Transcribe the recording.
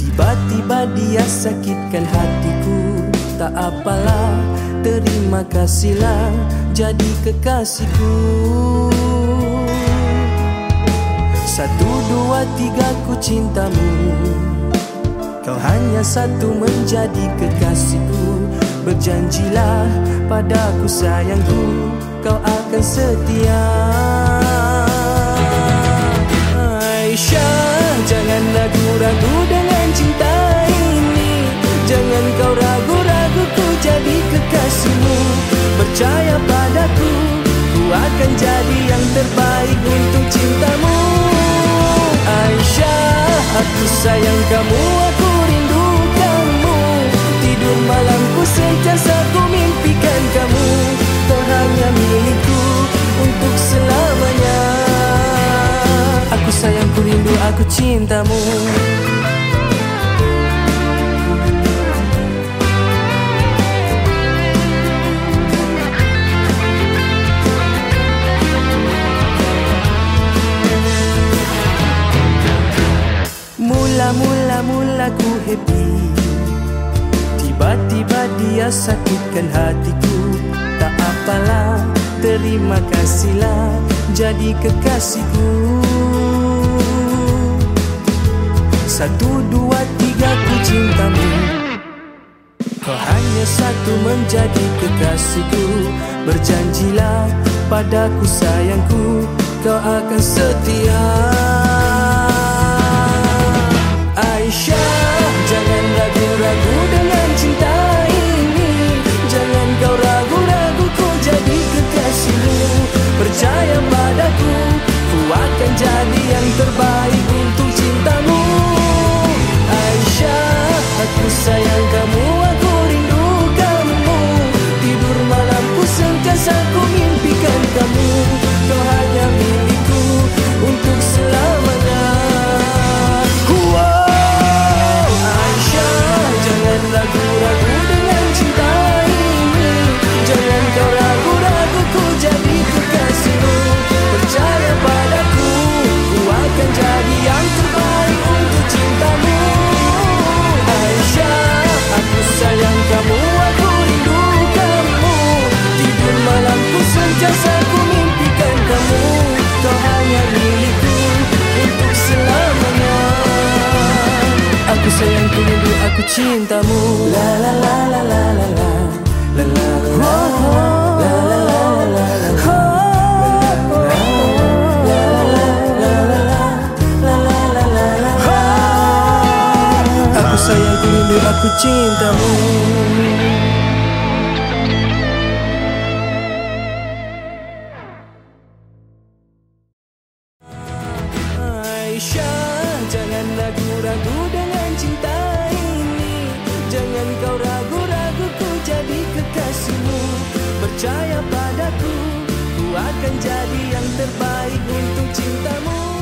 Tiba-tiba dia sakitkan hatiku. Tak apalah Terima kasihlah. Jadi kekasihku Satu, dua, tiga ku cintamu. Kau hanya satu menjadi kekasihku. Berjanjilah padaku sayangku Kau akan setia. Aisyah Jangan ragu-ragu dengan cinta ini. Jangan kau ragu-ragu ku jadi kekasihmu. Percaya padaku Ku akan jadi yang terbaik untuk cintamu Aku sayang kamu, aku rindu kamu Tidur malamku sentiasa ku mimpikan kamu. Kau hanya milikku untuk selamanya. Aku sayang, ku rindu, aku cintamu mula ku happy. Tiba-tiba dia sakitkan hatiku. Tak apalah Terima kasihlah Jadi kekasihku. Satu, dua, tiga ku cintamu. Kau hanya satu menjadi kekasihku. Berjanjilah padaku sayangku Kau akan setia kamu, sayang ku rindu aku cintamu La la la la la la la La la la la la la la la Aku cintamu Aisyah Jangan ragu-ragu Percaya padaku Ku akan jadi yang terbaik untuk cintamu